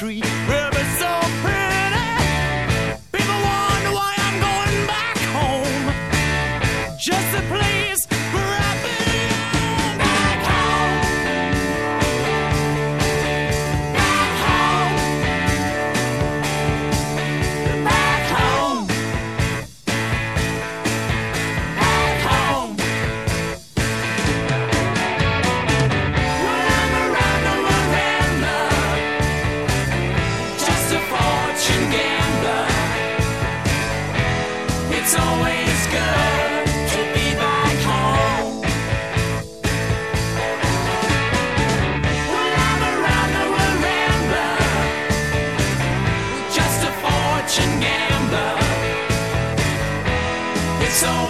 tree so pretty. People wonder why I'm going back home. Just to play. It's on.